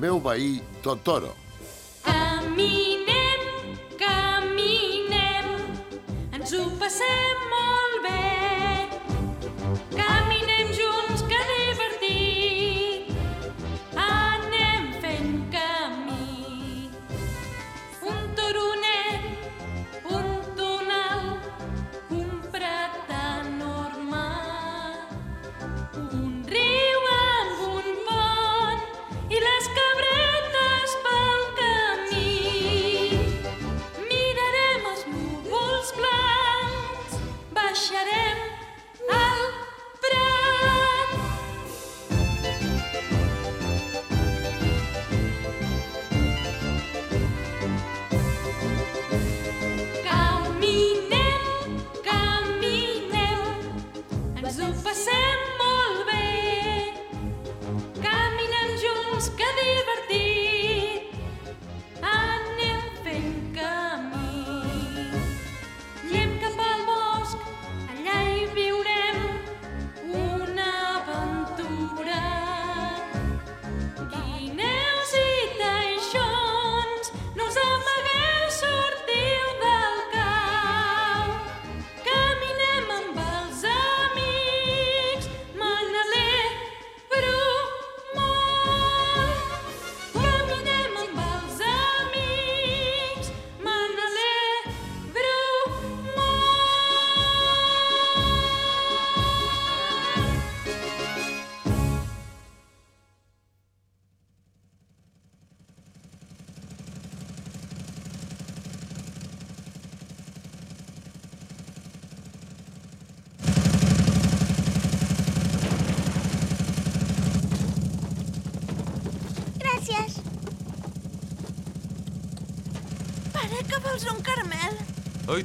meu veí Totoro. Caminem, caminem, ens ho passem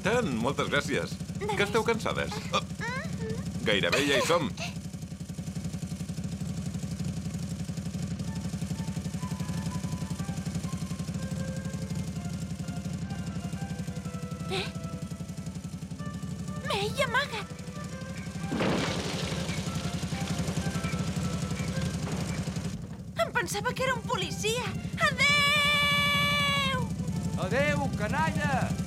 tant, moltes gràcies. Que esteu cansades? Oh. Gairebé ja hi som. Amaga't. Em pensava que era un policia. Adeu! Adeu, canalla!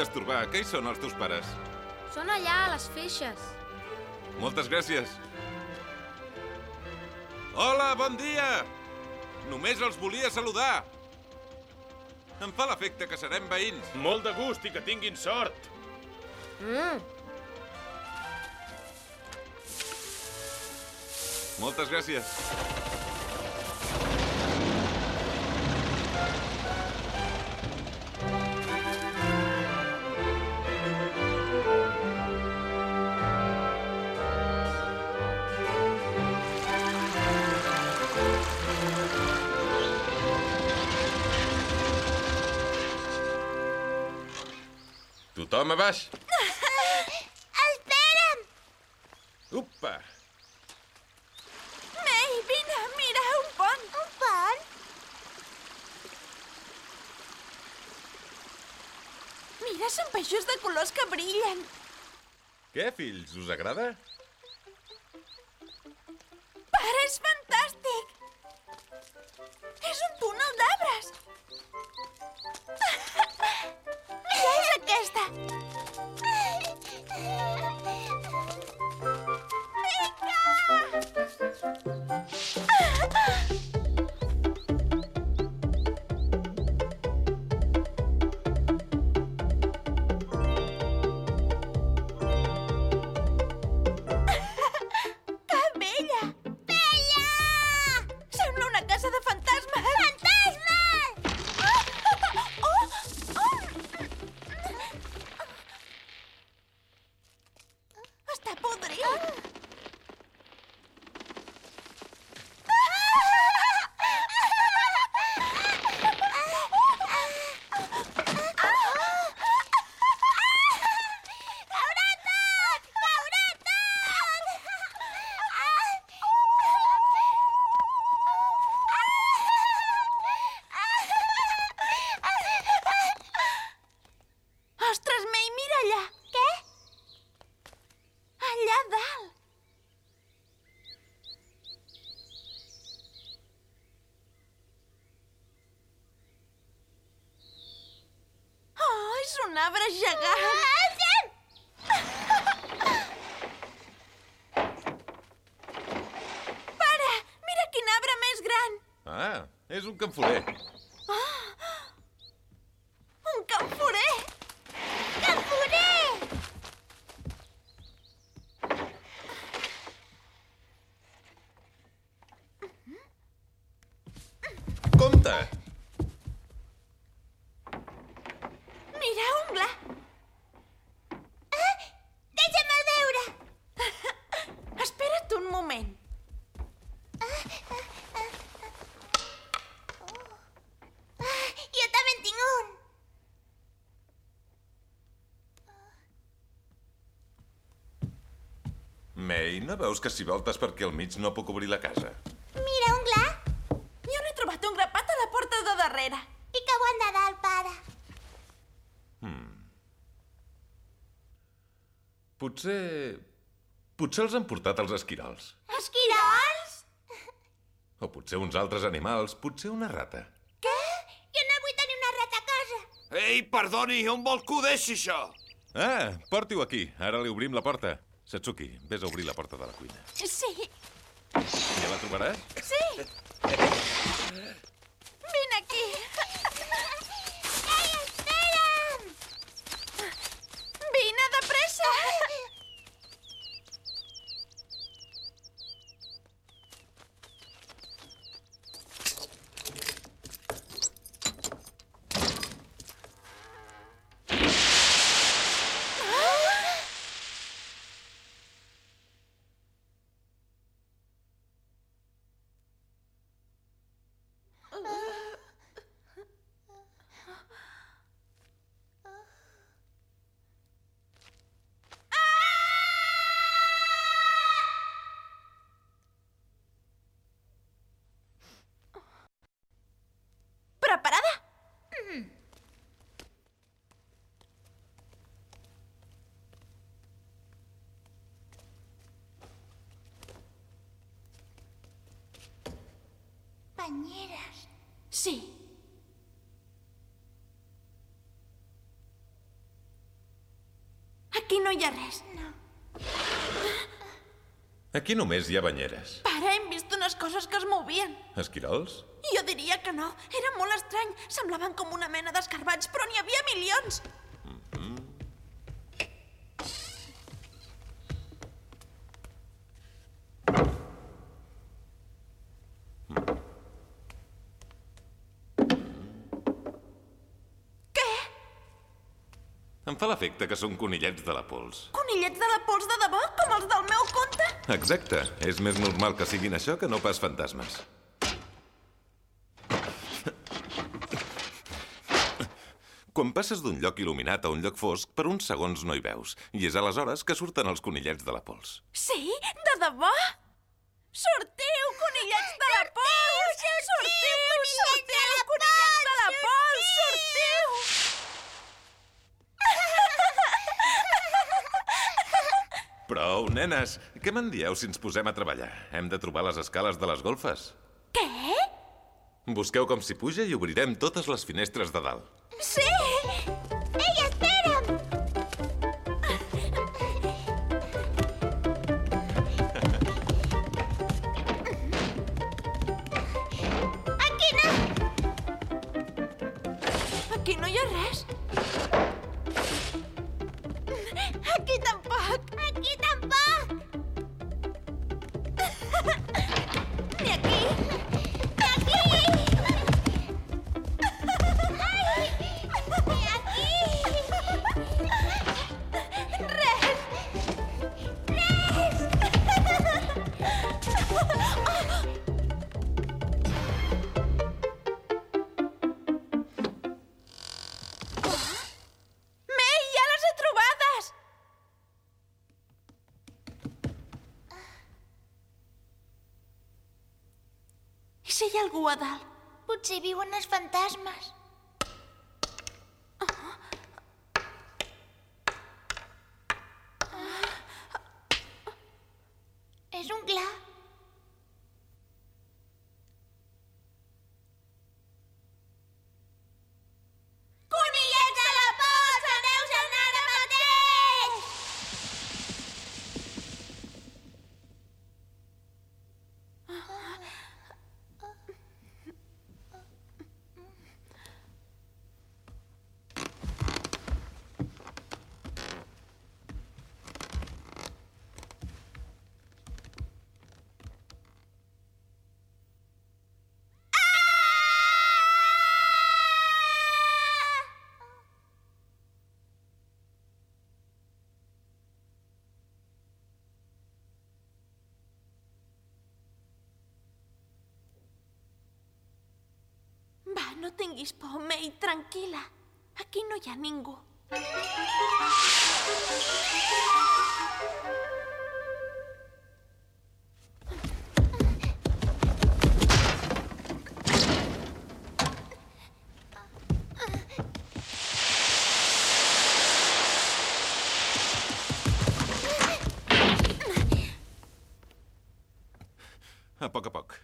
Vull destorbar. Què hi són els teus pares? Són allà, a les feixes. Moltes gràcies. Hola, bon dia! Només els volia saludar. Em fa l'efecte que serem veïns. Molt de gust i que tinguin sort. Mm. Moltes gràcies. Tothom a baix. Espera'm! Upa! Mei, vine, mira, un pont. Un pont? Mira, són peixos de colors que brillen. Què, fills, us agrada? Pare, és fantàstic! És un túnel d'arbres! Mira, un arbre gegant! Pare, mira quin arbre més gran! Ah, és un canforer. Un canforer! Canforer! Compte! Mira, un gla! Deixa'm veure. Espera't un moment. Jo també en tinc un. No veus que si voltes per aquí al mig no puc obrir la casa? Mira, un gla. Jo n'he trobat un grapat a la porta de darrere. I que ho han de dalt, pare. Potser... Potser els han portat els esquirols. Esquirols? O potser uns altres animals, potser una rata. Què? Jo no vull tenir una rata a casa. Ei, perdoni, on vol que ho deixi, això? Ah, porti-ho aquí. Ara li obrim la porta. Satsuki, vés a obrir la porta de la cuina. Sí, Ja la trobaràs? sí. Vine aquí. Ei, espera'm! Vine de pressa. Preparada? Banyeres. Sí. Aquí no hi ha res. No. Aquí només hi ha banyeres. Pare, hem vist unes coses que es movien. Esquirols? Jo diria que no. Era molt estrany. Semblaven com una mena d'escarbats, però n'hi havia milions. Què? Em fa l'efecte que són conillets de la pols. Conillets de la pols de debò, com els del meu conte? Exacte. És més normal que siguin això que no pas fantasmes. Quan passes d'un lloc il·luminat a un lloc fosc, per uns segons no hi veus. I és aleshores que surten els conillets de la pols. Sí? De debò? Sortiu, conillets de la pols! Sortiu, sortiu, conillets de la pols! Sortiu! Prou, nenes! Què me'n dieu si ens posem a treballar? Hem de trobar les escales de les golfes. Què? Busqueu com s'hi puja i obrirem totes les finestres de dalt. Sí! No tinguis por, May, tranquil·la. Aquí no hi ha ningú. A poc a poc.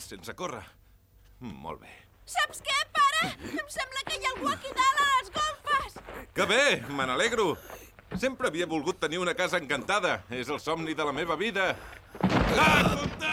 Sense córrer. Molt bé. Que bé, me n'alegro. Sempre havia volgut tenir una casa encantada. És el somni de la meva vida. Ah, compte!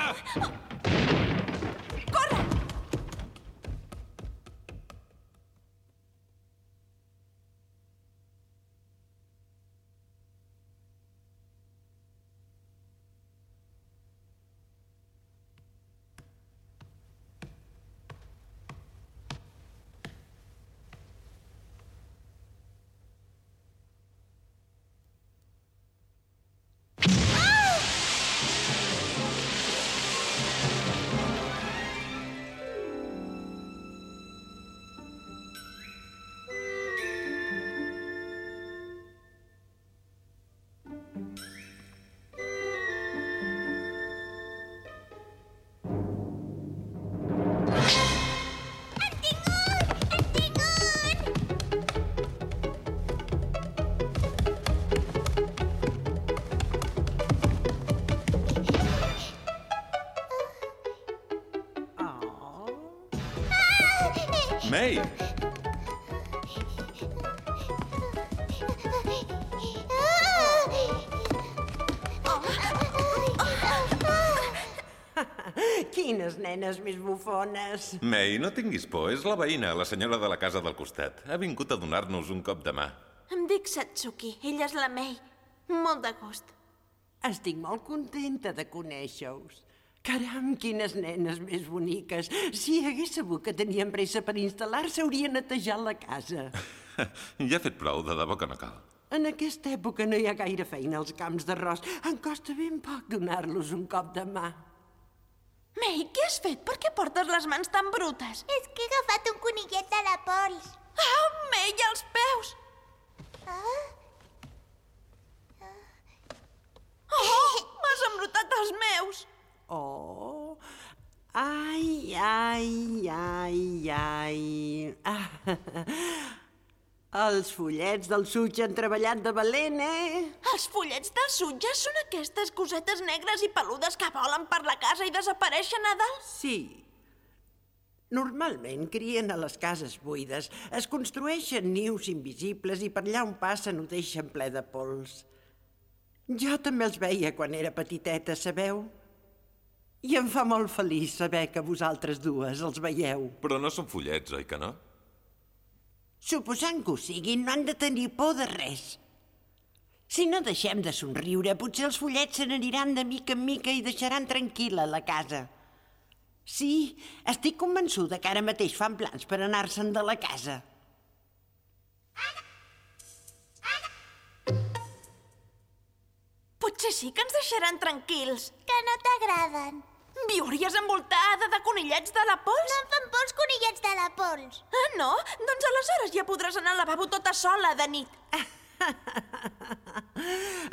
Quines nenes més bufones. May, no tinguis por. És la veïna, la senyora de la casa del costat. Ha vingut a donar-nos un cop de mà. Em dic Satsuki. Ella és la May. Molt de gust. Estic molt contenta de conèixer-us. Caram, quines nenes més boniques. Si hagués sabut que tenien pressa per instal·lar-se, hauria netejat la casa. ja ha fet prou, de debò que no cal. En aquesta època no hi ha gaire feina als camps d'arròs. Em costa ben poc donar-los un cop de mà. May, què has fet? Per què portes les mans tan brutes? És que he agafat un conillet de la pols. Ah, May, els peus! Ah? Oh, m'has embrutat els meus! Oh, ai, ai, ai, ai. Ah, els follets del sutge han treballat de valent, eh? Els follets del sutge són aquestes cosetes negres i peludes que volen per la casa i desapareixen a dalt? Sí. Normalment crien a les cases buides, es construeixen nius invisibles i per allà on passen ho deixen ple de pols. Jo també els veia quan era petiteta, sabeu? I em fa molt feliç saber que vosaltres dues els veieu. Però no són follets, oi que no? Suposant que ho siguin, no han de tenir por de res. Si no deixem de somriure, potser els follets se n'aniran de mica en mica i deixaran tranquil·la la casa. Sí, estic convençuda que ara mateix fan plans per anar-se'n de la casa. Potser sí que ens deixaran tranquils. Que no t'agraden. Viuries envoltada de conillets de la pols? No em fan por els conillets de la pols. Ah, no? Doncs aleshores ja podràs anar al lavabo tota sola de nit.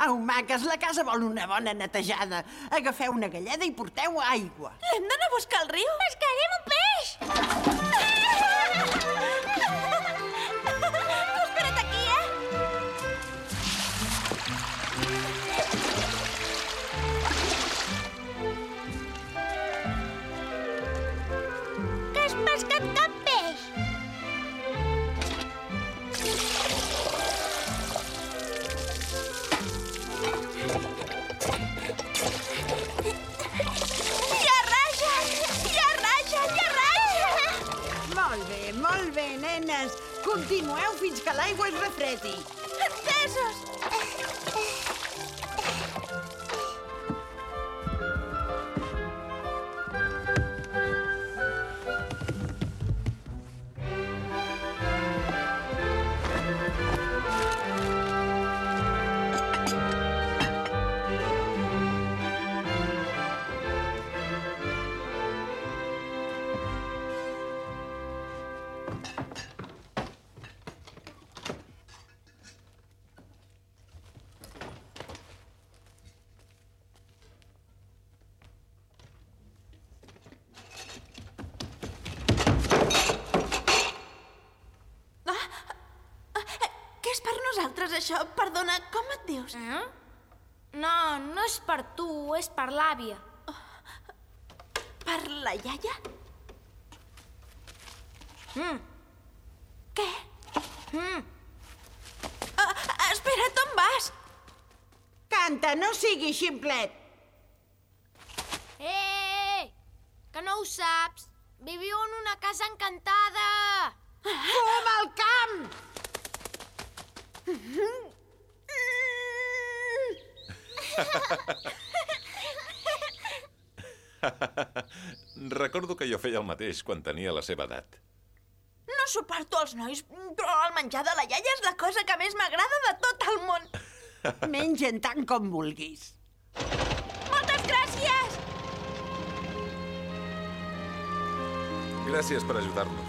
Au, maques, la casa vol una bona netejada. Agafeu una galleda i porteu aigua. Hem d'anar a buscar el riu? Pescarem un peix! Tu Molt bé, molt bé, nenes. Continueu fins que l'aigua es refredi. Entesos! És per l'àvia. Per la iaia? Mm. Què? Mm. Ah, espera't, on vas? Canta, no siguis ximplet. Eh, que no ho saps. Viviu en una casa encantada. Fum al camp! Recordo que jo feia el mateix quan tenia la seva edat. No suporto els nois, però el menjar de la iaia és la cosa que més m'agrada de tot el món. Mengen tant com vulguis. Moltes gràcies! Gràcies per ajudar-nos.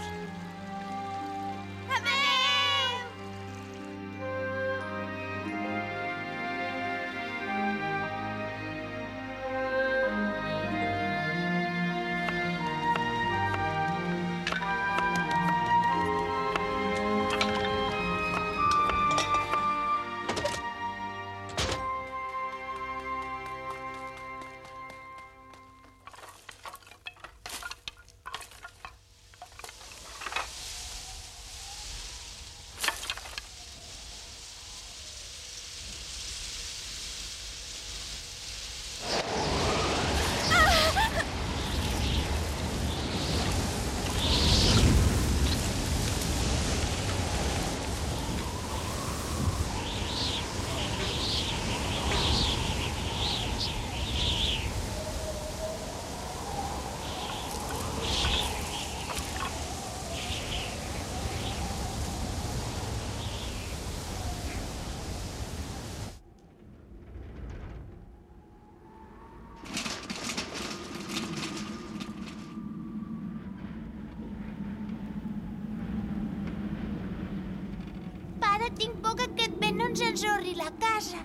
Casa.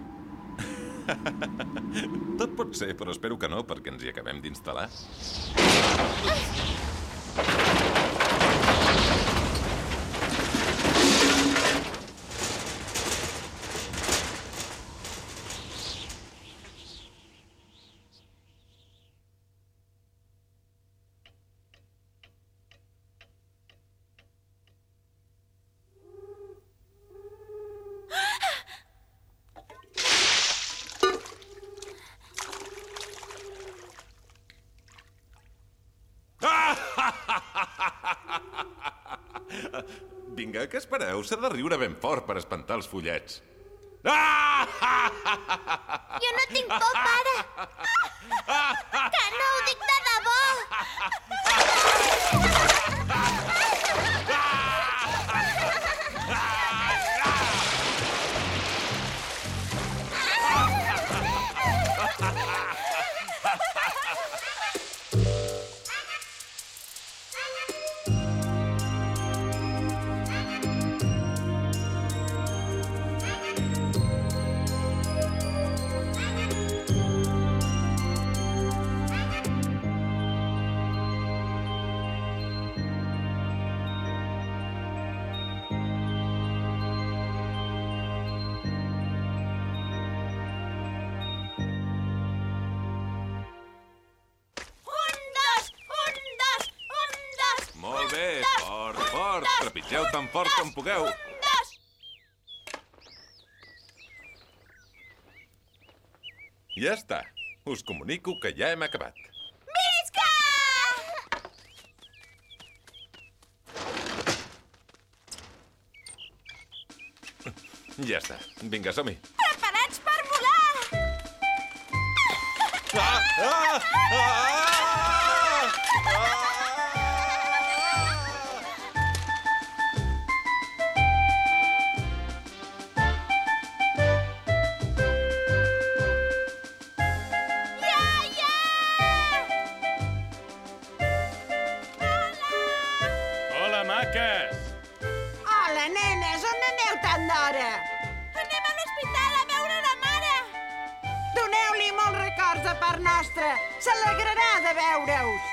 Tot pot ser, però espero que no, perquè ens hi acabem d'instal·lar. Vinga, espereu? S'ha de riure ben fort per espantar els follets. Ah! Jo no tinc por, pare. Que no ho dic de debò. Us comunico que ja hem acabat. Visca! Ja està. Vinga, som-hi. Preparats per volar! Ah! Ah! Ah! De part nostra. S'alegrarà de veure-us.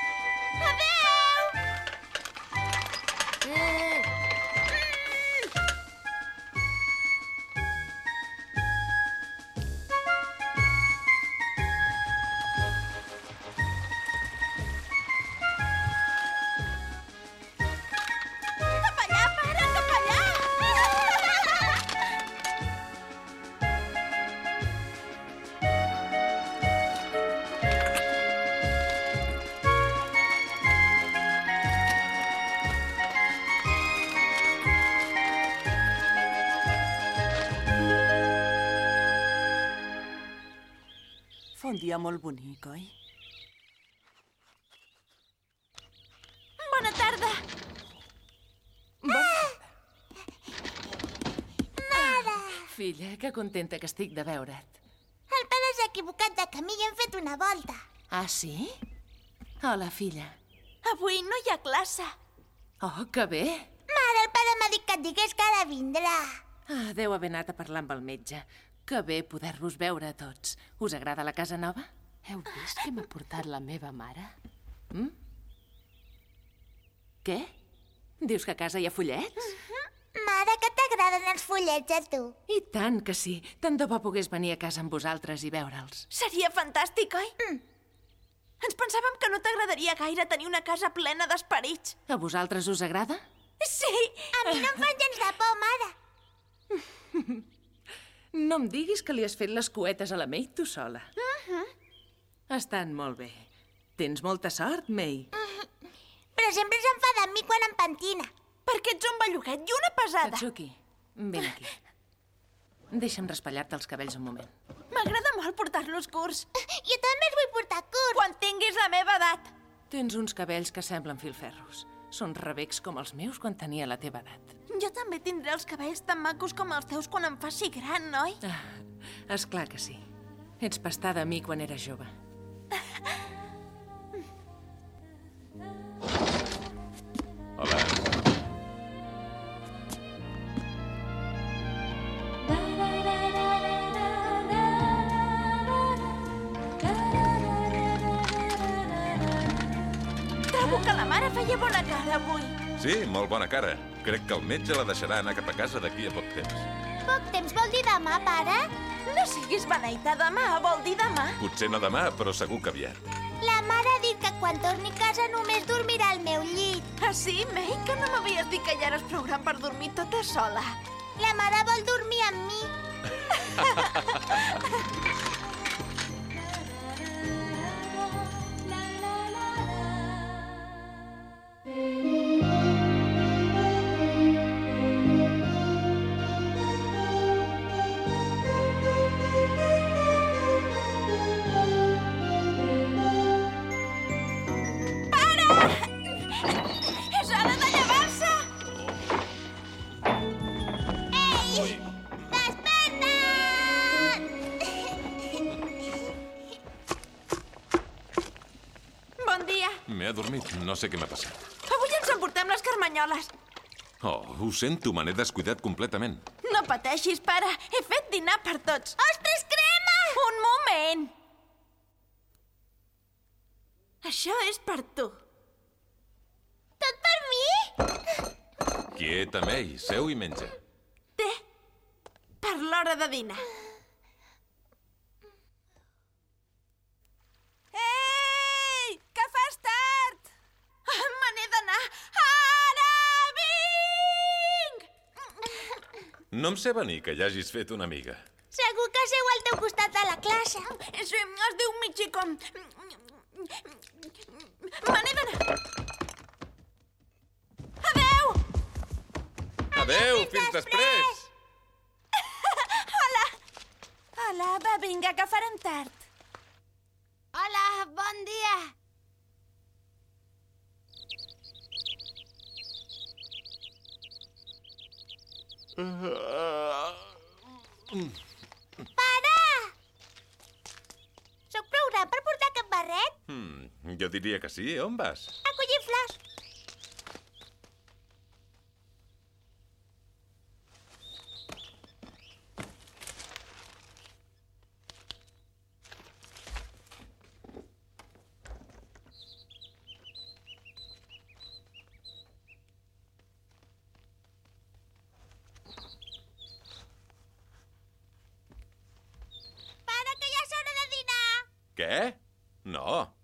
Dia molt bonic, oi? Bona tarda! Bona Mare! Filla, que contenta que estic de veure't. El pare s'ha equivocat de camí i hem fet una volta. Ah, sí? Hola, filla. Avui no hi ha classe. Oh, que bé. Mare, el pare m'ha dit que et digués que ara vindrà. Ah, deu haver anat a parlar amb el metge. Que bé poder-vos veure a tots. Us agrada la casa nova? Heu vist què m'ha portat la meva mare? Mm? Què? Dius que a casa hi ha follets? Mare, que t'agraden els follets a tu. I tant que sí. Tant de bo pogués venir a casa amb vosaltres i veure'ls. Seria fantàstic, oi? Mm. Ens pensàvem que no t'agradaria gaire tenir una casa plena d'esperits. A vosaltres us agrada? Sí! A mi no em fan gens de por, mare. No em diguis que li has fet les cuetes a la May tu sola. Uh -huh. Estan molt bé. Tens molta sort, May. Uh -huh. Però sempre s'enfada amb mi quan em pentina. Perquè ets un belluguet i una pesada. Katsuki, vine aquí. Deixa'm raspallar-te els cabells un moment. M'agrada molt portar-los curts. Jo també els vull portar curts. Quan tinguis la meva edat. Tens uns cabells que semblen filferros. Són rebecs com els meus quan tenia la teva edat. Jo també tindré els cabells tan macos com els teus quan em faci gran, oi? Ah, és clar que sí. Ets pastada a mi quan era jove. Hola. Trobo que la mare feia bona cara avui. Sí, molt bona cara. Crec que el metge la deixarà anar cap a casa d'aquí a poc temps. Poc temps vol dir demà, pare? No siguis beneita, demà vol dir demà. Potser no demà, però segur que aviat. La mare ha dit que quan torni a casa només dormirà al meu llit. Ah, sí, May? Que no m'havies dit que ja eres prou gran per dormir tota sola. La mare vol dormir amb mi. sé què m'ha passat. Avui ens emportem les carmanyoles. Oh, ho sento, me n'he descuidat completament. No pateixis, pare. He fet dinar per tots. Ostres, crema! Un moment. Això és per tu. Tot per mi? Quieta, May, seu i menja. Té. Per l'hora de dinar. Ei! Que fas tard! Me n'he d'anar. Ara vinc! No em sé venir que ja hagis fet una amiga. Segur que seu al teu costat de la classe. Sí, es diu Michiko. Me n'he d'anar. Adeu! Adeu, fins després! Hola! Hola, va, vinga, que farem tard. Hola, bon dia. Pare! Soc prou gran per portar aquest barret? Hmm, jo diria que sí. On vas? A collir flors. Dinar. Què?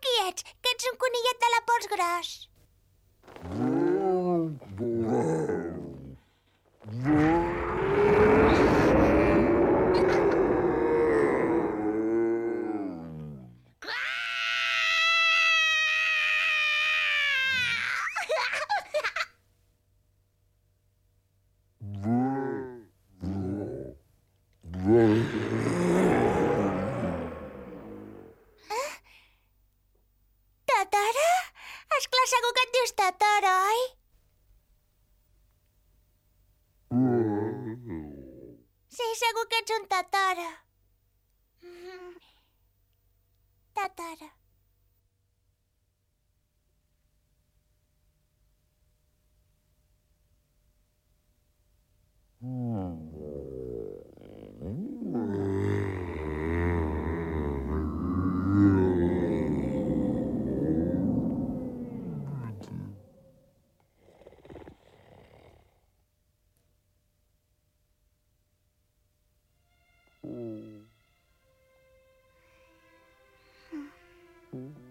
Digue'm qui ets, que ets un conillet de la pols gros. Mm-hmm.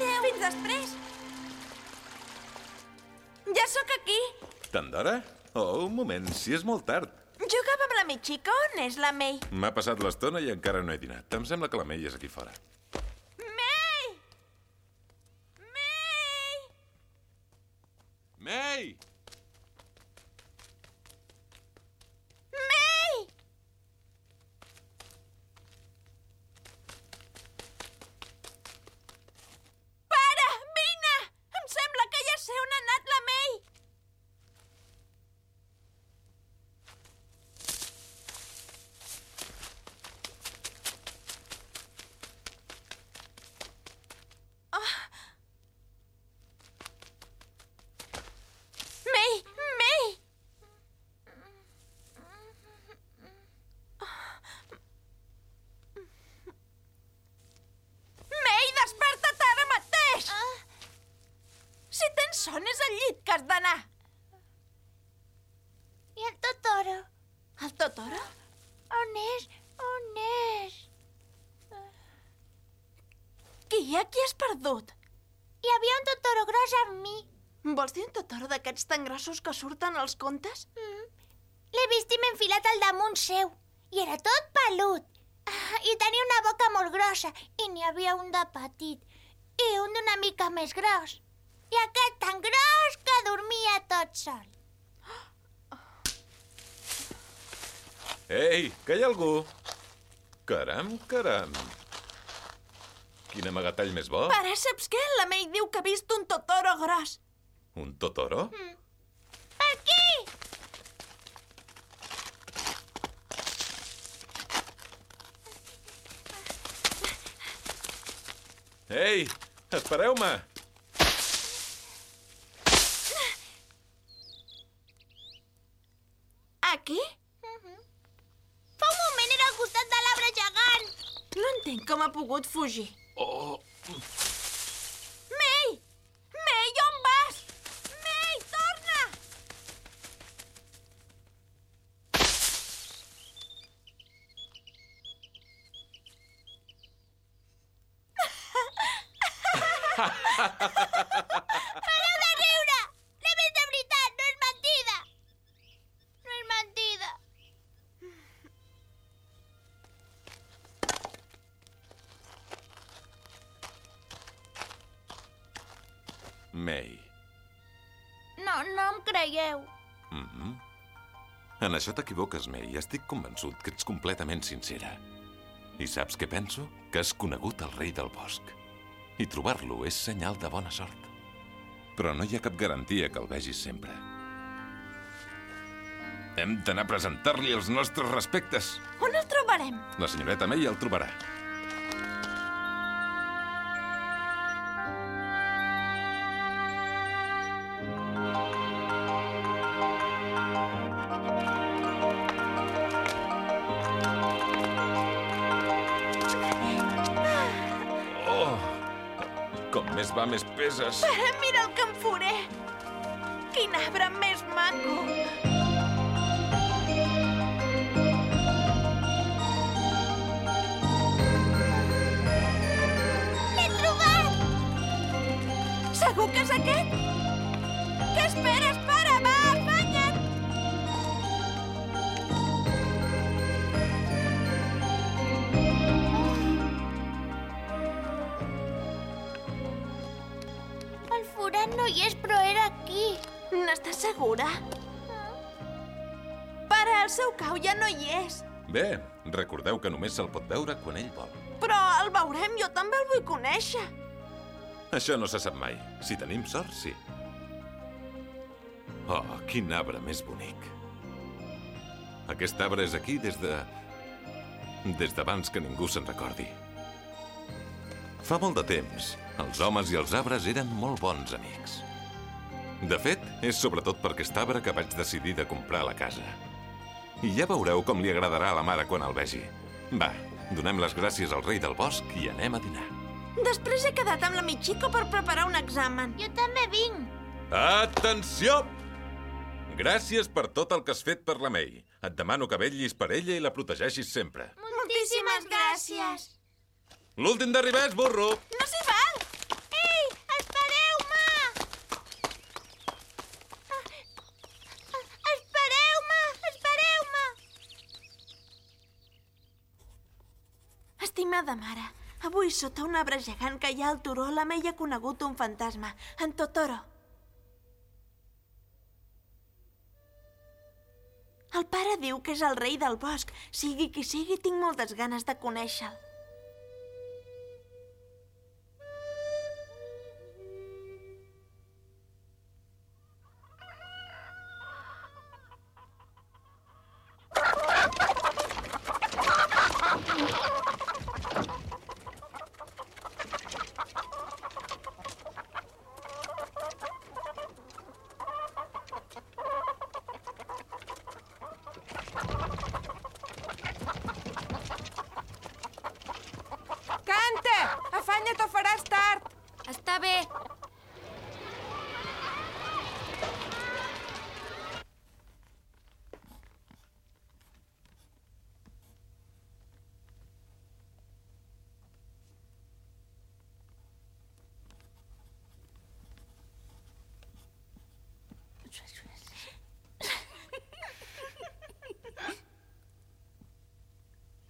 Adéu. Fins després. Ja sóc aquí. Tant d'hora? Oh, un moment, si és molt tard. Jugava amb la Michiko. On és la May? M'ha passat l'estona i encara no he dinat. Em sembla que la May és aquí fora. May! May! May! May! Pare, vine! Em sembla que ja sé on ha anat la May. May! May! May, desperta't ara mateix! Si tens son, és al llit que has d'anar. I el Totoro? El Totoro? On és? On és? Qui? A qui has perdut? Hi havia un Totoro gros amb mi. Vols dir un Totoro d'aquests tan grossos que surten als contes? Mm. L'he vist i m'he enfilat al damunt seu. I era tot pelut. Ah, I tenia una boca molt grossa. I n'hi havia un de petit. I un d'una mica més gros. I aquest tan gros que dormia tot sol. Ei, que hi ha algú? Caram, caram. Quin amagatall més bo. Pare, saps què? La May diu que ha vist un Totoro gros. Un Totoro? Aquí! Ei, espereu-me! Aquí? Fa un moment era al costat de l'arbre gegant. No entenc com ha pogut fugir. Això t'equivoques, May. Estic convençut que ets completament sincera. I saps què penso? Que has conegut el rei del bosc. I trobar-lo és senyal de bona sort. Però no hi ha cap garantia que el vegis sempre. Hem d'anar a presentar-li els nostres respectes. On el trobarem? La senyoreta May el trobarà. Pare, mira el que em foré! Bé, recordeu que només se'l pot veure quan ell vol. Però el veurem, jo també el vull conèixer. Això no se sap mai. Si tenim sort, sí. Oh, quin arbre més bonic. Aquest arbre és aquí des de... des d'abans que ningú se'n recordi. Fa molt de temps, els homes i els arbres eren molt bons amics. De fet, és sobretot per aquest arbre que vaig decidir de comprar la casa. I ja veureu com li agradarà a la mare quan el vegi. Va, donem les gràcies al rei del bosc i anem a dinar. Després he quedat amb la Michiko per preparar un examen. Jo també vinc. Atenció! Gràcies per tot el que has fet per la May. Et demano que vetllis per ella i la protegeixis sempre. Moltíssimes gràcies. L'últim d'arribar és burro. No s'hi val! Ei, espereu-me! Espereu-me! Espereu-me! Estimada mare, avui sota un arbre gegant que hi ha al turó la May ha conegut un fantasma, en Totoro. El pare diu que és el rei del bosc. Sigui qui sigui, tinc moltes ganes de conèixer-lo. Canta! Afanya't o faràs tard! Està bé.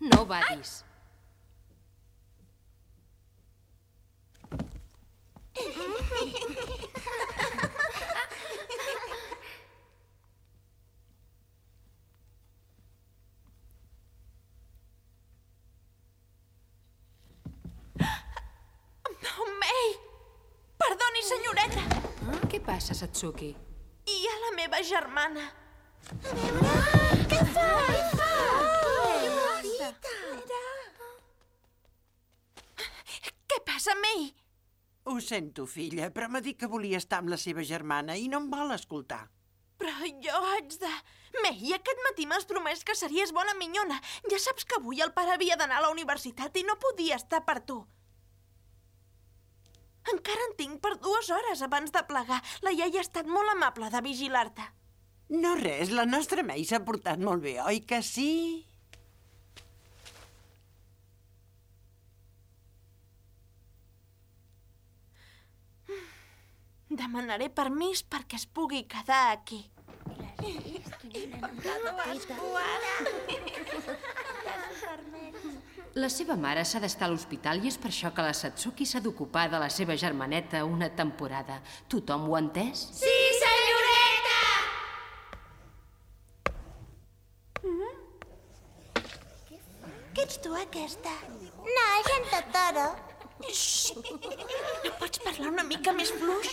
No badis. May! Perdoni, senyoreta. Què passa, Satsuki? Hi ha la meva germana. Què fa? Què fa? Què passa, May? Ho sento, filla, però m'ha dit que volia estar amb la seva germana i no em vol escoltar. Però jo haig de... May, aquest matí m'has promès que series bona minyona. Ja saps que avui el pare havia d'anar a la universitat i no podia estar per tu. Encara en tinc per dues hores abans de plegar. La iaia ha estat molt amable de vigilar-te. No res, la nostra May s'ha portat molt bé, oi que sí? Demanaré permís perquè es pugui quedar aquí. La seva mare s'ha d'estar a l'hospital i és per això que la Satsuki s'ha d'ocupar de la seva germaneta una temporada. Tothom ho ha entès? Sí, senyoreta! Què ets tu, aquesta? No, és en Totoro. No pots parlar una mica més fluix?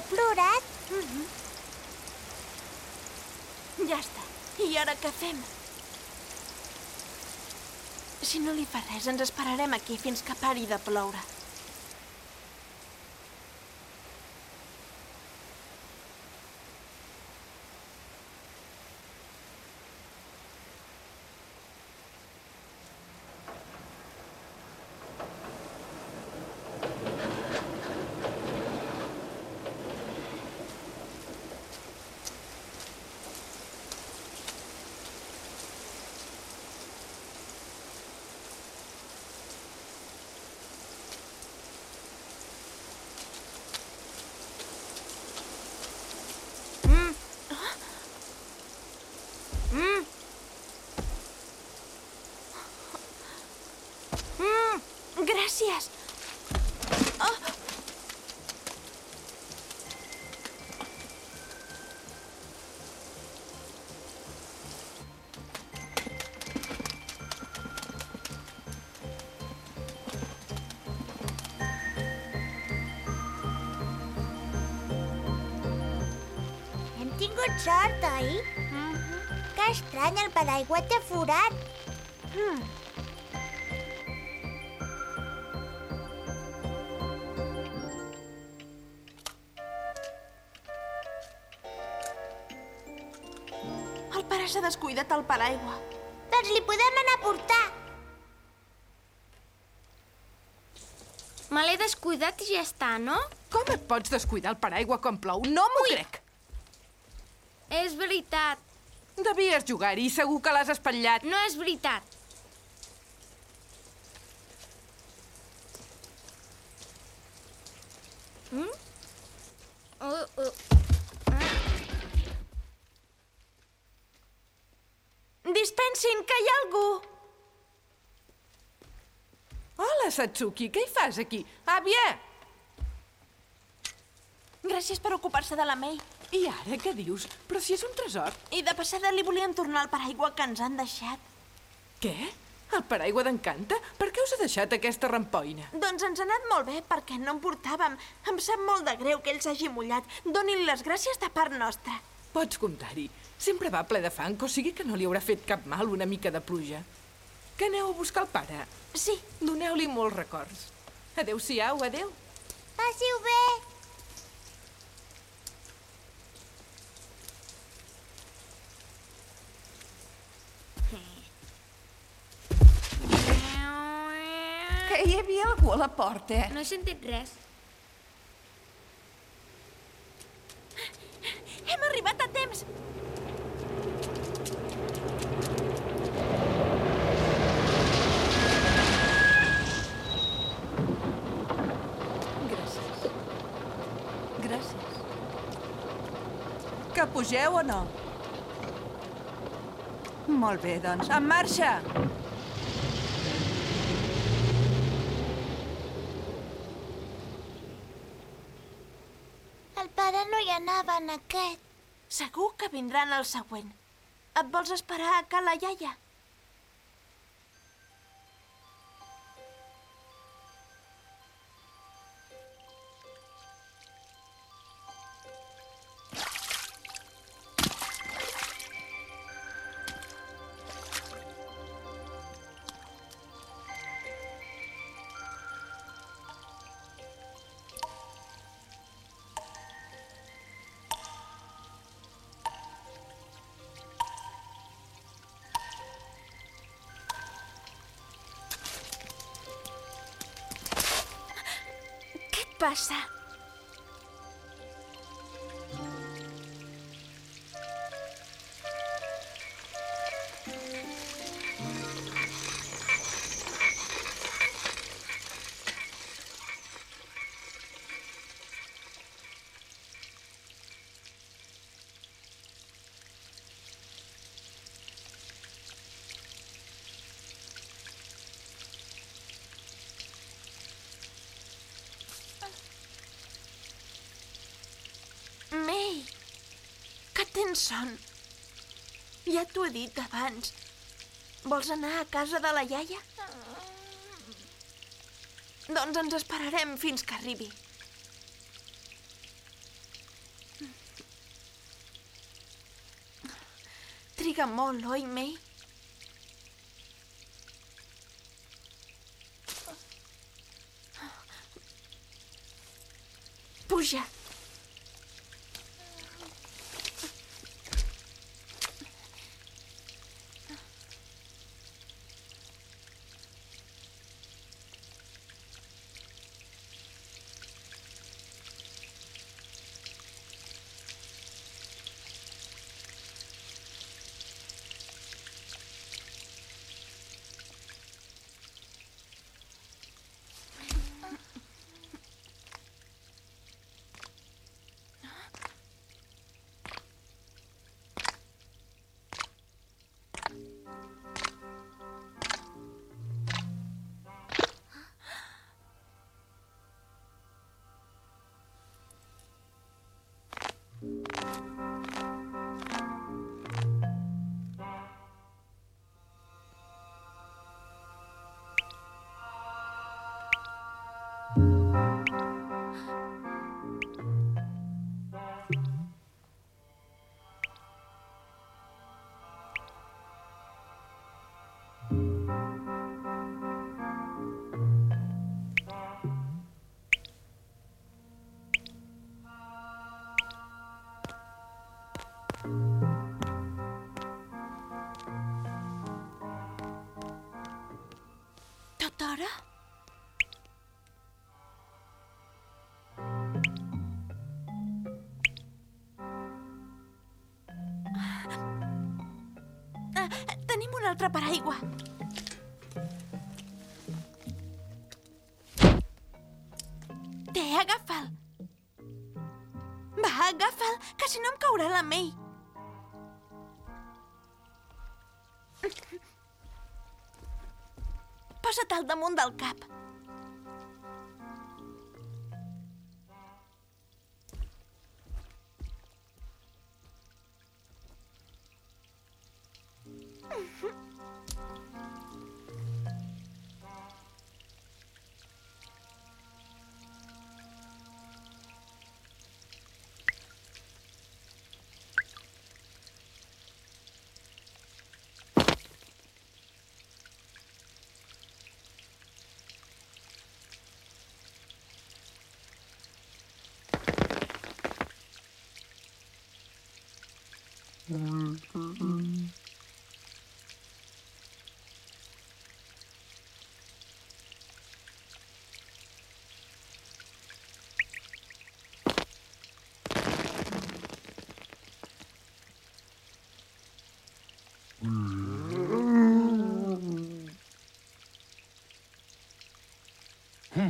valenta, no he plorat? Ja està. I ara què fem? Si no li fa res, ens esperarem aquí fins que pari de ploure. Mm. Mm. Gràcies. Oh. Hem tingut sort, oi? Que estrany, el paraigua té forat. Mm. Descuidat el paraigua. Doncs li podem anar a portar. Me l'he descuidat i ja està, no? Com et pots descuidar el paraigua quan plou? No m'ho crec. És veritat. Devies jugar-hi segur que l'has espatllat. No és veritat. Mm? Uh, uh. Dispensin, que hi ha algú! Hola, Satsuki, què hi fas aquí? Àvia! Gràcies per ocupar-se de la May. I ara què dius? Però si és un tresor. I de passada li volien tornar el paraigua que ens han deixat. Què? El paraigua d'encanta? Per què us ha deixat aquesta rampoina? Doncs ens ha anat molt bé perquè no en portàvem. Em sap molt de greu que ell s'hagi mullat. Doni-li les gràcies de part nostra. Pots comptar-hi. Sempre va ple de fang, o sigui que no li haurà fet cap mal una mica de pluja. Que aneu a buscar el pare? Sí. Doneu-li molts records. Adéu-siau, adéu. Passi-ho bé. Que hi havia algú a la porta. No he sentit res. Hem arribat a temps. Gràcies. Gràcies. Que pugeu o no? Molt bé, doncs. En marxa! El pare no hi anava en aquest. Segur que vindran el següent. Et vols esperar a ca la iaia? Passa. May, que tens son. Ja t'ho he dit abans. Vols anar a casa de la iaia? Doncs ens esperarem fins que arribi. Triga molt, oi, May? Hora? Ah, tenim un altre paraigua. Té, agafa'l. Va, agafa'l, que si no em caurà la May. Al damunt del cap. Hmm.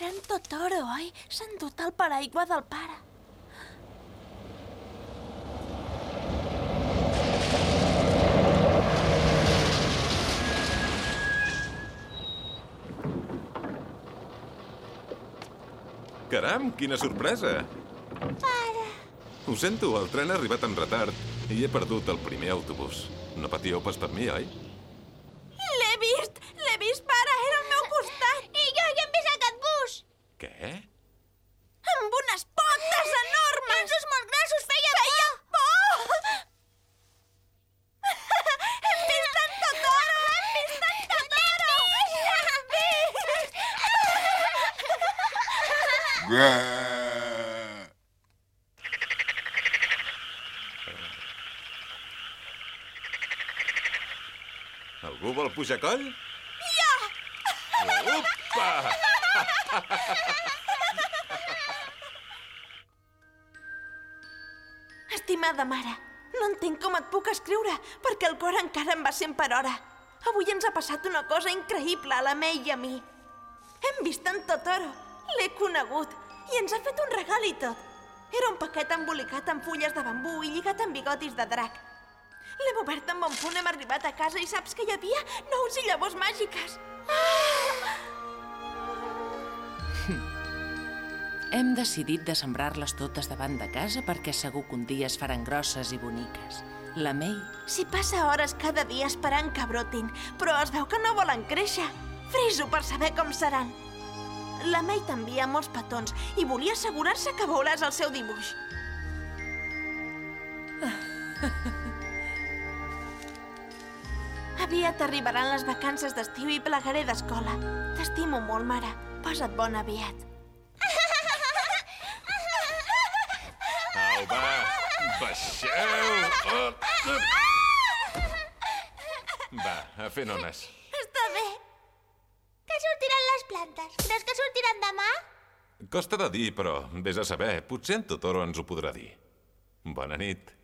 Era en Totoro, oi? S'ha endut el paraigua del pare. Caram, quina sorpresa! Pare. Ho sento, el tren ha arribat amb retard i he perdut el primer autobús. No patíeu pas per mi, oi? L'he vist! L'he vist, pare! Era al meu costat! I jo hi hem vist aquest bus! Què? Amb unes potes enormes! I uns ulls molt grossos, feia, feia por! Hem vist en Totoro! Hem vist en Totoro! Hem vist! Algú vol pujar a coll? Jo! Upa! Estimada mare, no entenc com et puc escriure, perquè el cor encara em va sent per hora. Avui ens ha passat una cosa increïble a la May i a mi. Hem vist en Totoro, l'he conegut, i ens ha fet un regal i tot. Era un paquet embolicat amb fulles de bambú i lligat amb bigotis de drac. L'hem obert en bon punt, hem arribat a casa i saps que hi havia nous i llavors màgiques. Ah! Hem decidit de sembrar-les totes davant de casa perquè segur que un dia es faran grosses i boniques. La May... S'hi passa hores cada dia esperant que brotin, però es veu que no volen créixer. Friso per saber com seran. La May t'envia molts petons i volia assegurar-se que veuràs el seu dibuix. Aviat arribaran les vacances d'estiu i plegaré d'escola. T'estimo molt, mare. Posa't bona aviat. Au, va! Baixeu! Oh, oh. Va, a fer nones. Està bé. Que sortiran les plantes? Creus que sortiran demà? Costa de dir, però vés a saber. Potser en Totoro ens ho podrà dir. Bona nit.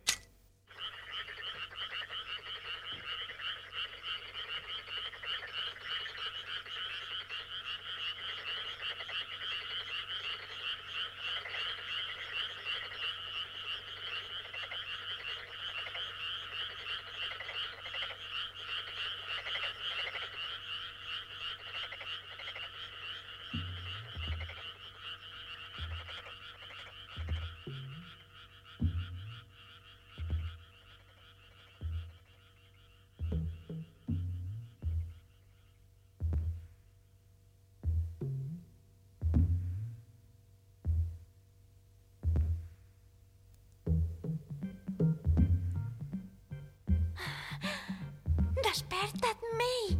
Desperta't, May!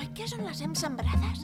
Oi que són les hem sembrades?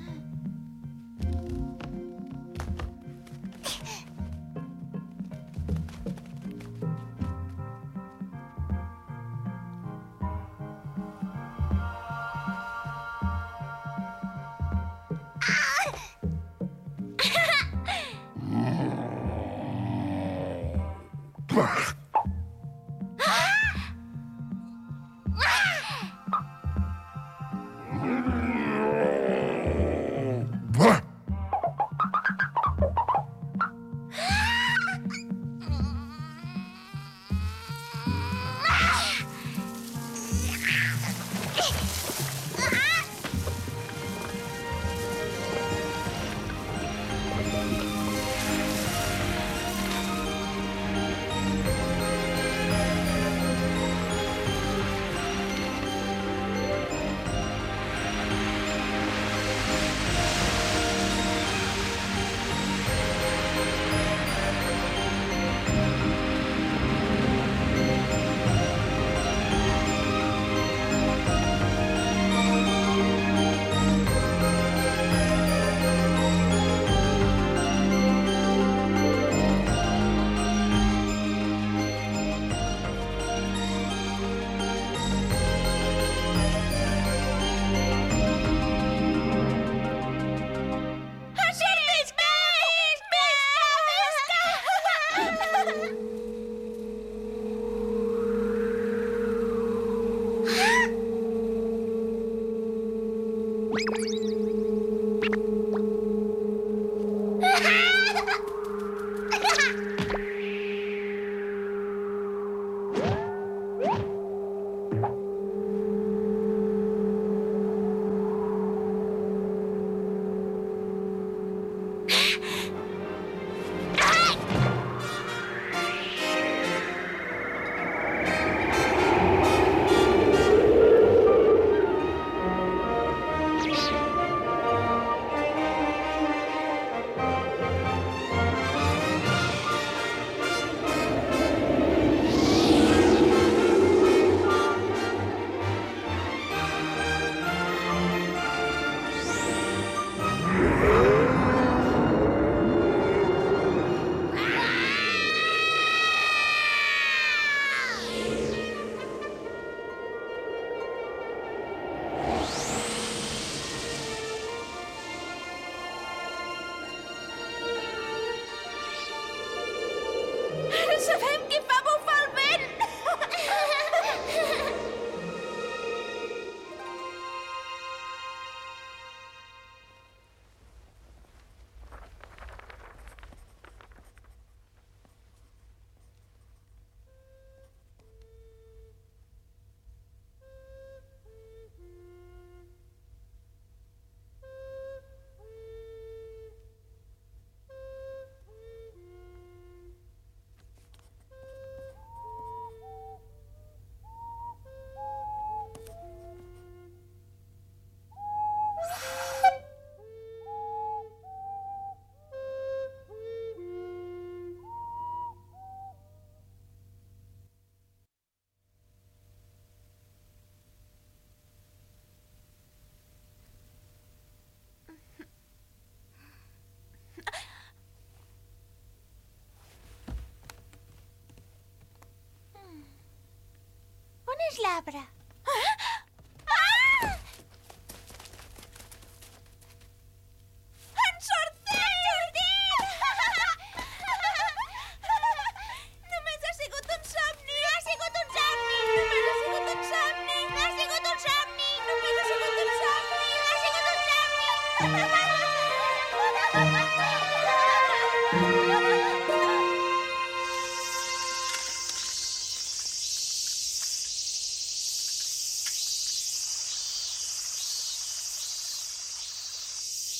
On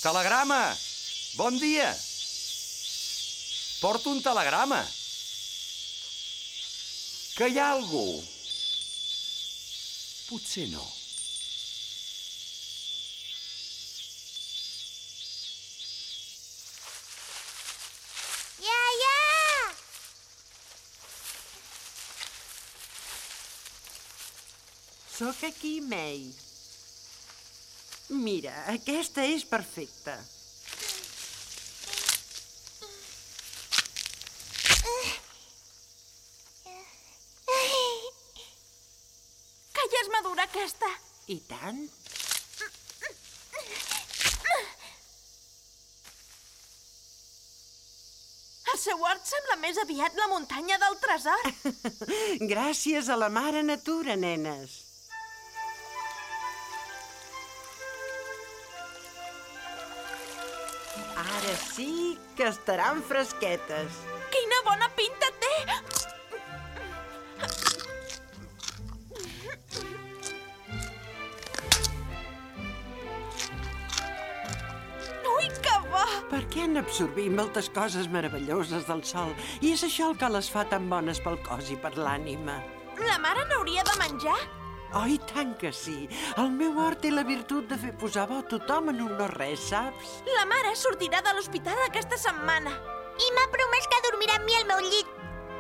Telegrama! Bon dia! Porto un telegrama. Que hi ha algú? Potser no. Sóc aquí, May. Mira, aquesta és perfecta. Que ja és madura, aquesta! I tant. El seu hort sembla més aviat la muntanya del tresor. Gràcies a la mare natura, nenes. Que estaran fresquetes. Quina bona pinta té! Ui, que bo! Perquè han absorbit moltes coses meravelloses del sol i és això el que les fa tan bones pel cos i per l'ànima. La mare n'hauria de menjar? Oh, i tant que sí. El meu hort té la virtut de fer posar bo a tothom en un no-res, saps? La mare sortirà de l'hospital aquesta setmana. I m'ha promès que dormirà amb mi al meu llit.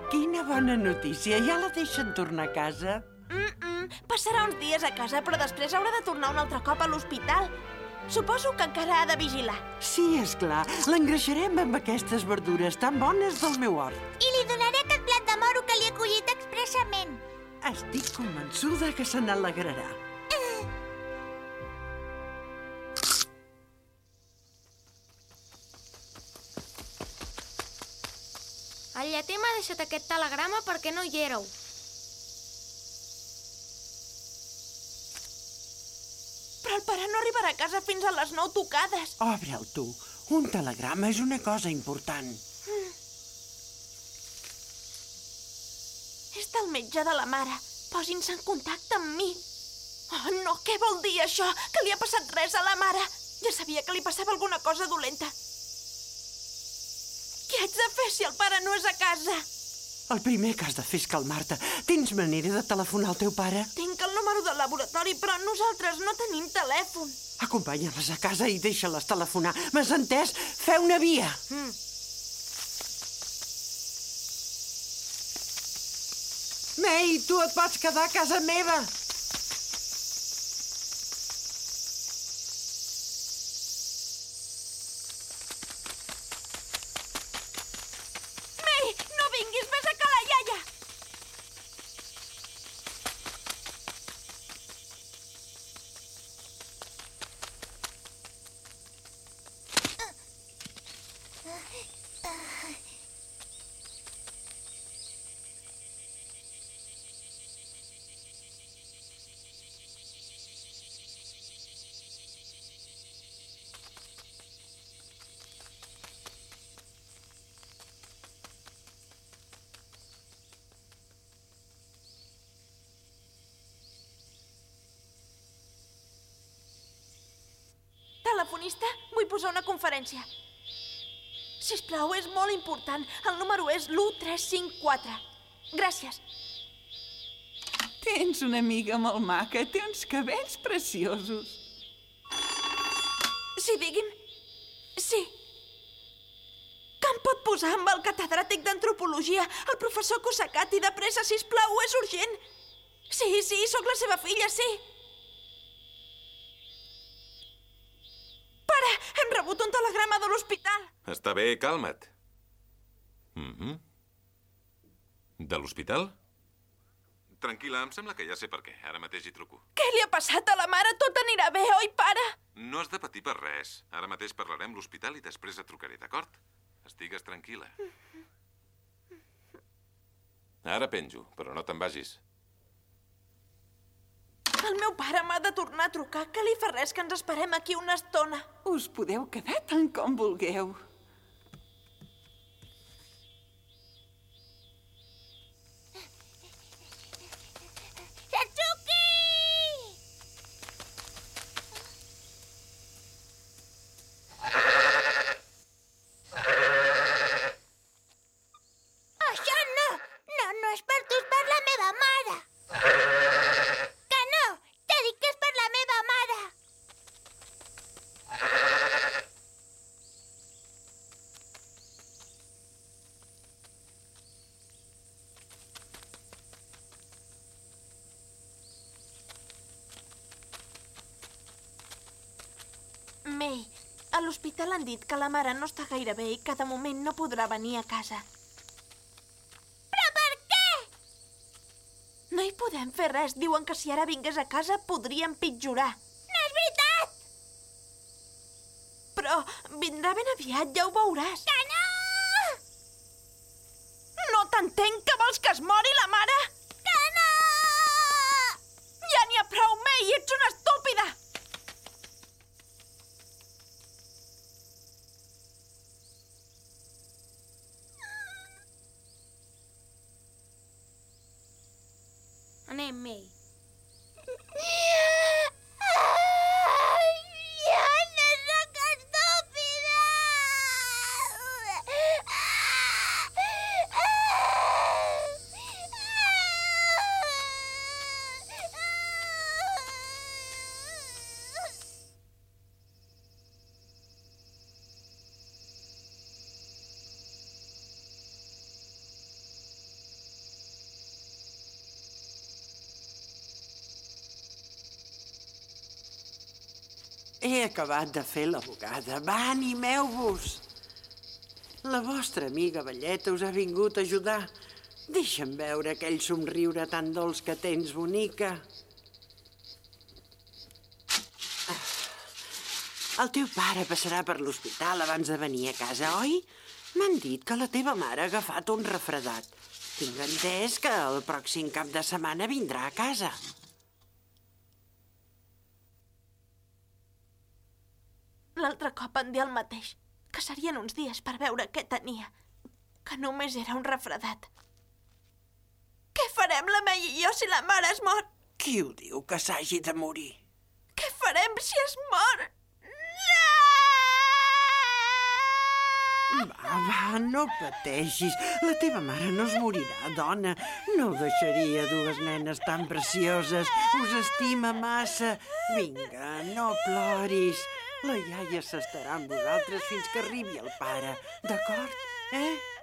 Quina bona notícia. Ja la deixen tornar a casa? Mm -mm. Passarà uns dies a casa, però després haurà de tornar un altre cop a l'hospital. Suposo que encara ha de vigilar. Sí, és clar. L'engreixarem amb aquestes verdures tan bones del meu hort. I li donaré aquest plat de moro que li he collit expressament. Estic convençuda que se n'alegrarà. El lleter m'ha deixat aquest telegrama perquè no hi éreu. Però el pare no arribarà a casa fins a les nou tocades. Obre'l tu. Un telegrama és una cosa important. És del metge de la mare. Posin-se en contacte amb mi. Oh, no, què vol dir això? Que li ha passat res a la mare? Ja sabia que li passava alguna cosa dolenta. Què haig de fer si el pare no és a casa? El primer que has de fer és calmar-te. Tens manera de telefonar al teu pare? Tinc el número del laboratori, però nosaltres no tenim telèfon. Acompanya-les a casa i deixa-les telefonar. M'has entès? Feu una via. Mm. May, tu et pots quedar a casa meva. May, no vinguis, vés a que la iaia. Telefonista, vull posar una conferència. Sisplau, és molt important. El número és l'1354. Gràcies. Tens una amiga molt maca, té uns cabells preciosos. Sí, digui'm. Sí. Que em pot posar amb el catedràtic d'antropologia, el professor Cosacati, de pressa, sisplau, és urgent. Sí, sí, sóc la seva filla, sí. Pare, de l'hospital. Està bé, calma't. Mm -hmm. De l'hospital? Tranquil·la, em sembla que ja sé per què. Ara mateix hi truco. Què li ha passat a la mare? Tot anirà bé, oi, pare? No has de patir per res. Ara mateix parlarem l'hospital i després et trucaré, d'acord? Estigues tranquil·la. Ara penjo, però no te'n vagis. El meu pare m'ha de tornar a trucar. Que li fa res que ens esperem aquí una estona. Us podeu quedar tant com vulgueu. Satsuki! Això no! No, no és per tu, és per la meva mare! Que no! T'he dit que és per la meva mare! May, a l'hospital han dit que la mare no està gaire bé i que de moment no podrà venir a casa. Però per què? No hi podem fer res. Diuen que si ara vingués a casa podria empitjorar. No és veritat! Però vindrà ben aviat, ja ho veuràs. Que no t'entenc que vols que es mori la mare? Que no! Ja n'hi ha prou, May, ets una estúpida! Anem, May. Ja no sóc estúpida! He acabat de fer la bugada. Va, animeu-vos. La vostra amiga Velleta us ha vingut a ajudar. Deixa'm veure aquell somriure tan dolç que tens, bonica. El teu pare passarà per l'hospital abans de venir a casa, oi? M'han dit que la teva mare ha agafat un refredat. Tinc entès que el pròxim cap de setmana vindrà a casa. En dir el mateix, que serien uns dies per veure què tenia, que només era un refredat. Què farem la May i jo si la mare es mor? Qui ho diu que s'hagi de morir? Què farem si es mor? Va, va, no pateixis. La teva mare no es morirà, dona. No deixaria dues nenes tan precioses. Us estima massa. Vinga, no ploris. La iaia s'estarà amb vosaltres fins que arribi el pare. D'acord? Eh?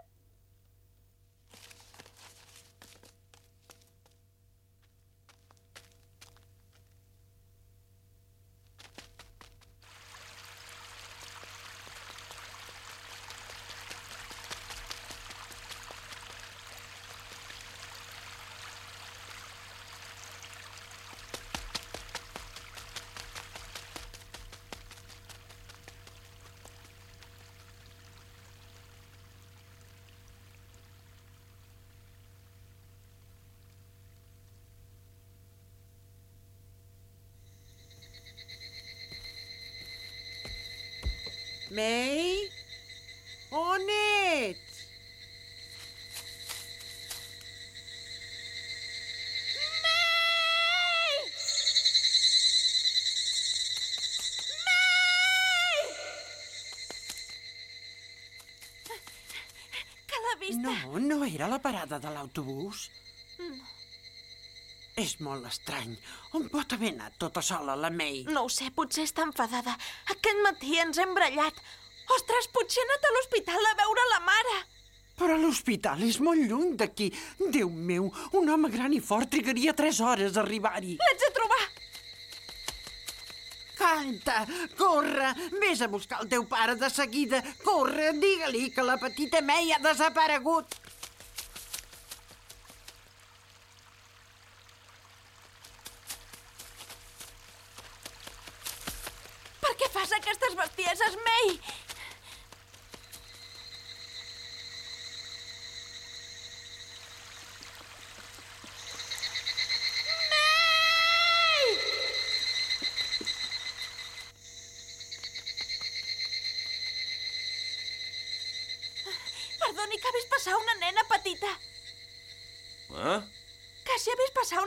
May? On vista? No, no era la parada de l'autobús. És molt estrany. On pot haver anat tota sola la May? No ho sé, potser està enfadada. Aquest matí ens hem brallat. Ostres, potser ha anat a l'hospital a veure la mare. Però l'hospital és molt lluny d'aquí. Déu meu, un home gran i fort trigaria tres hores a arribar-hi. L'haig de trobar. Canta, corre, vés a buscar el teu pare de seguida. Corre, digue-li que la petita May ha desaparegut.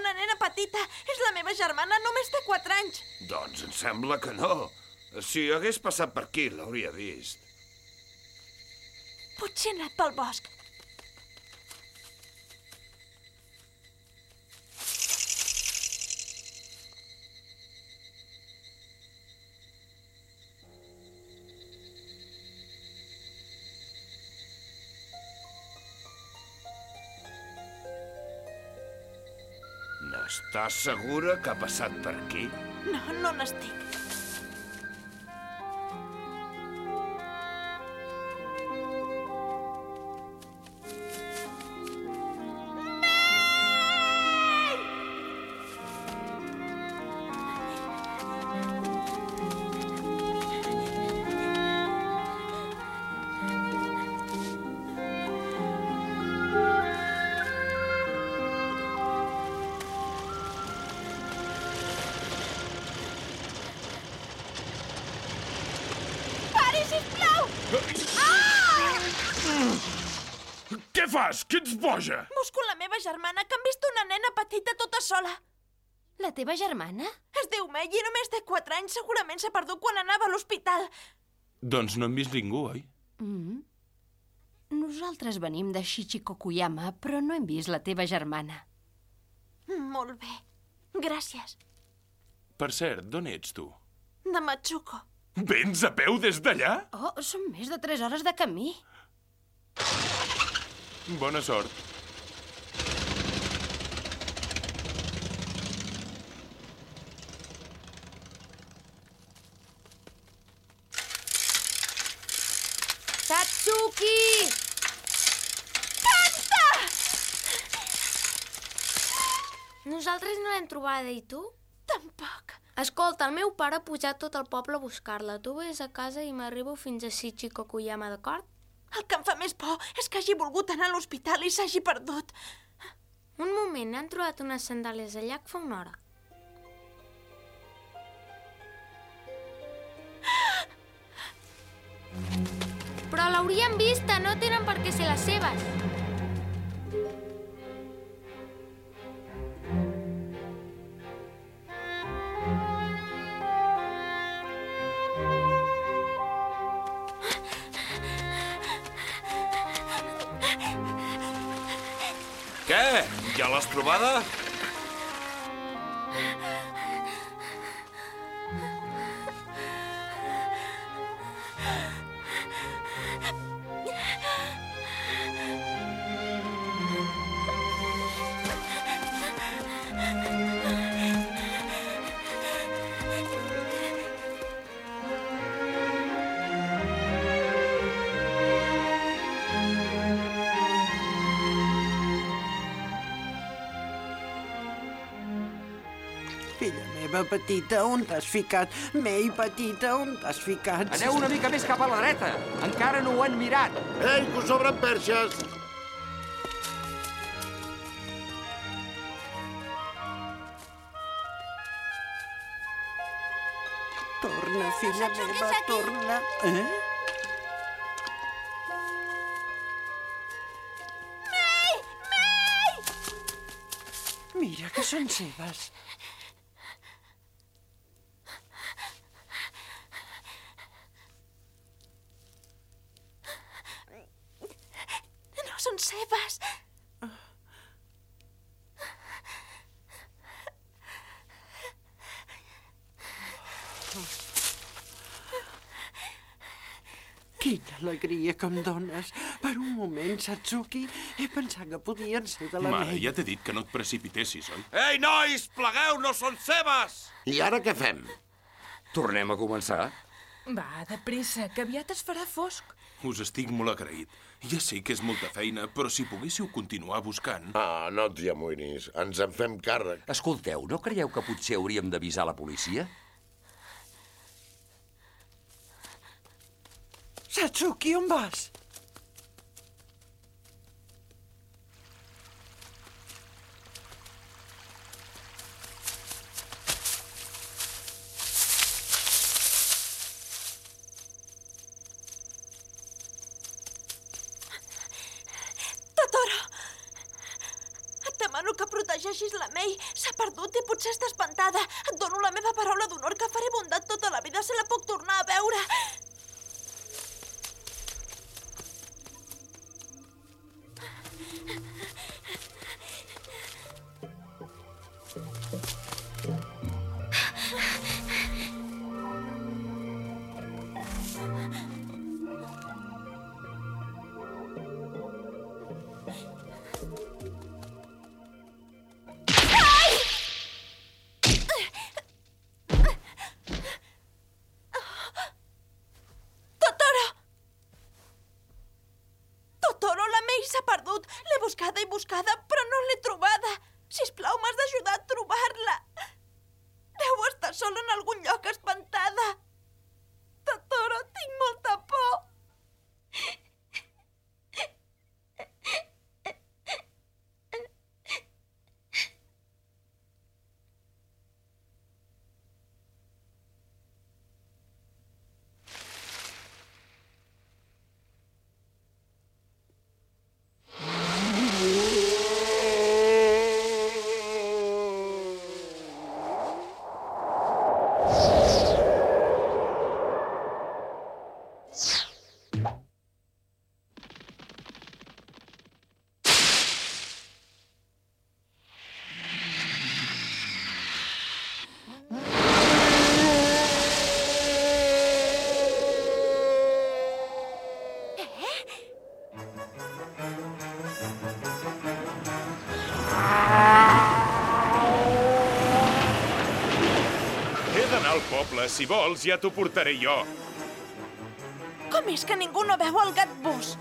Una nena petita. És la meva germana, només té 4 anys. Doncs em sembla que no. Si hagués passat per aquí, l'hauria vist. Potser ha anat pel bosc. N'estàs segura que ha passat per aquí? No, no n'estic. Fas? Que ets boja? Busco la meva germana, que han vist una nena petita tota sola. La teva germana? Es diu May i només té 4 anys. Segurament s'ha perdut quan anava a l'hospital. Doncs no hem vist ningú, oi? Mm. Nosaltres venim de Shichikokuyama, però no hem vist la teva germana. Molt bé. Gràcies. Per cert, d'on ets tu? De Matsuko. Vens a peu des d'allà? Oh, són més de 3 hores de camí. Bona sort. Satsuki! Canta! Nosaltres no l'hem trobada, i tu? Tampoc. Escolta, el meu pare ha pujat tot el poble a buscar-la. Tu vés a casa i m'arribo fins a Shichikokuyama, d'acord? El que em fa més por és que hagi volgut anar a l'hospital i s'hagi perdut. Un moment, han trobat unes sandàlies al llac fa una hora. Però l'haurien vista, no tenen per què ser les seves. Ja l'has trobada? Meva petita, on t'has ficat? Mei petita, on t'has ficat? Aneu una mica més cap a la dreta. Encara no ho han mirat. Ei, que us sobren perxes! Torna, filla meva, torna. Eh? Mei! Mei! Mira que són seves. No són seves. Quina alegria que em dones. Per un moment, Satsuki, he pensat que podien ser de la Mare, Mei. ja t'he dit que no et precipitessis, oi? Ei, nois, plegueu, no són seves! I ara què fem? Tornem a començar? Va, de pressa, que aviat es farà fosc. Us estic molt agraït. Ja sé que és molta feina, però si poguéssiu continuar buscant... Ah, no t'hi amoïnis. Ens en fem càrrec. Escolteu, no creieu que potser hauríem d'avisar la policia? Satsuki, on Si vols, ja t'ho portaré jo. Com és que ningú no veu el gat bus?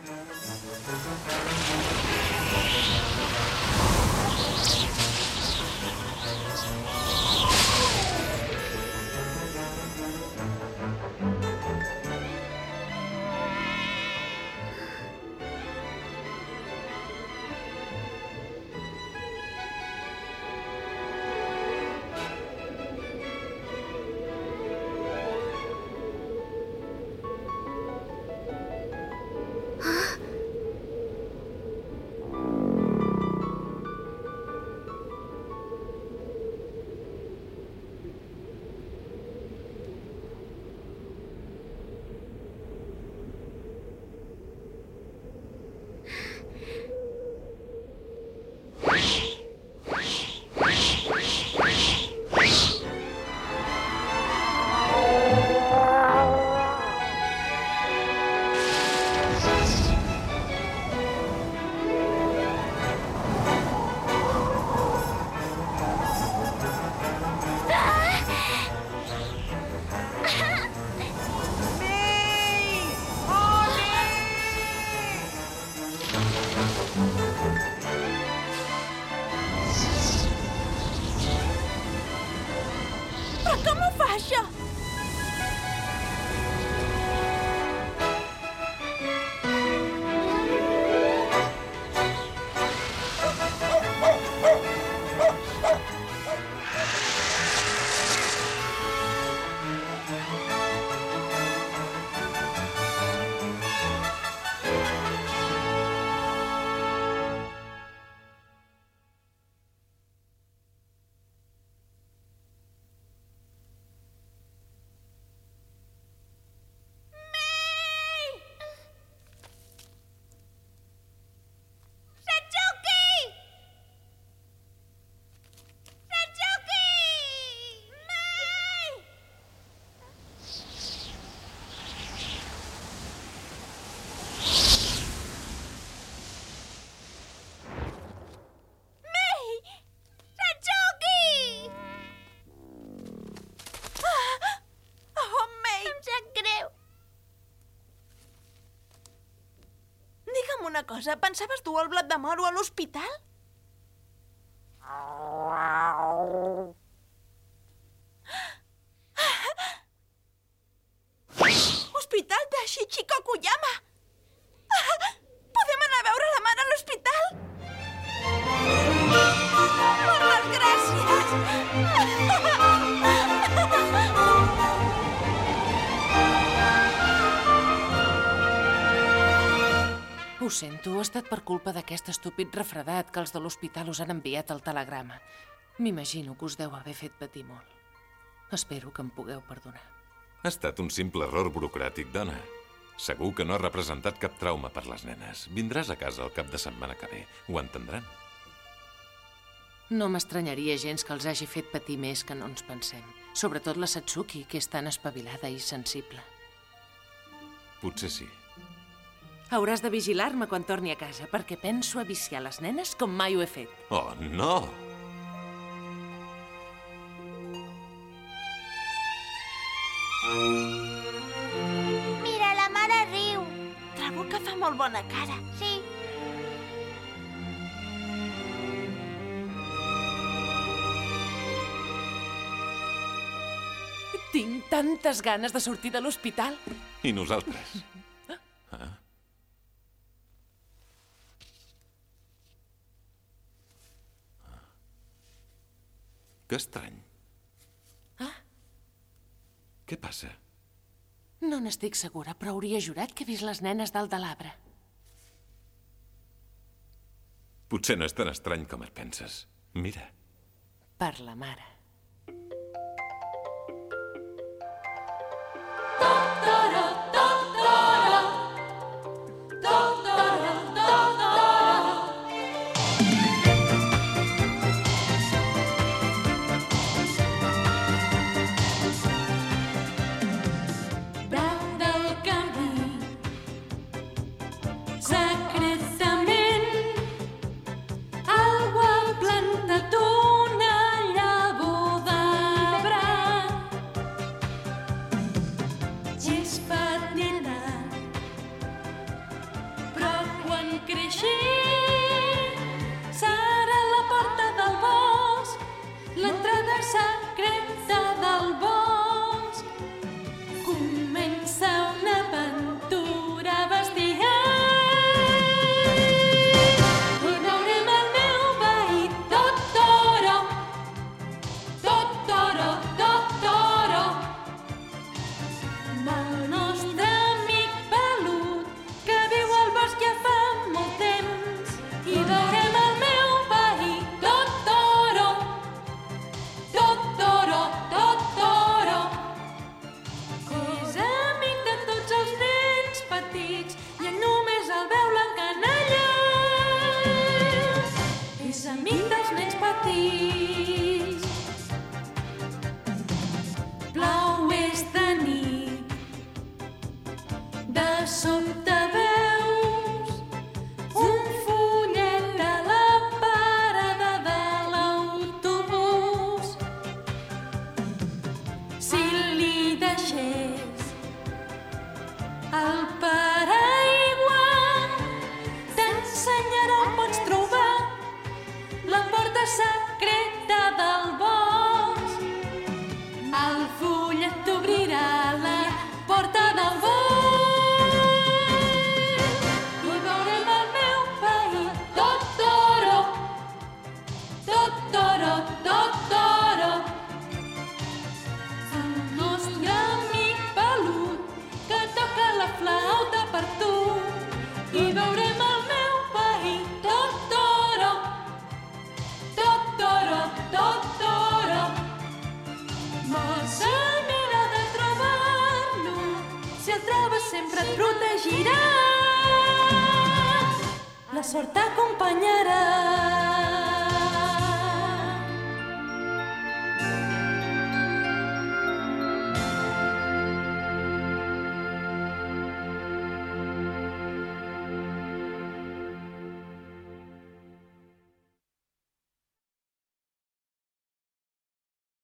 Una cosa. Pensaves dur el blat de moro a l'hospital? Per culpa d'aquest estúpid refredat que els de l'hospital us han enviat el telegrama. M'imagino que us deu haver fet patir molt. Espero que em pugueu perdonar. Ha estat un simple error burocràtic, dona. Segur que no ha representat cap trauma per les nenes. Vindràs a casa el cap de setmana que ve. Ho entendran. No m'estranyaria gens que els hagi fet patir més que no ens pensem. Sobretot la Satsuki, que és tan espavilada i sensible. Potser sí. Hauràs de vigilar-me quan torni a casa, perquè penso a viciar les nenes com mai ho he fet. Oh, no! Mira, la mare riu. Trobo que fa molt bona cara. Sí. Tinc tantes ganes de sortir de l'hospital. I nosaltres? Ah. Que estrany. Ah. Què passa? No n'estic segura, però hauria jurat que he vist les nenes dalt de l'arbre. Potser no és tan estrany com et penses. Mira. Per la mare.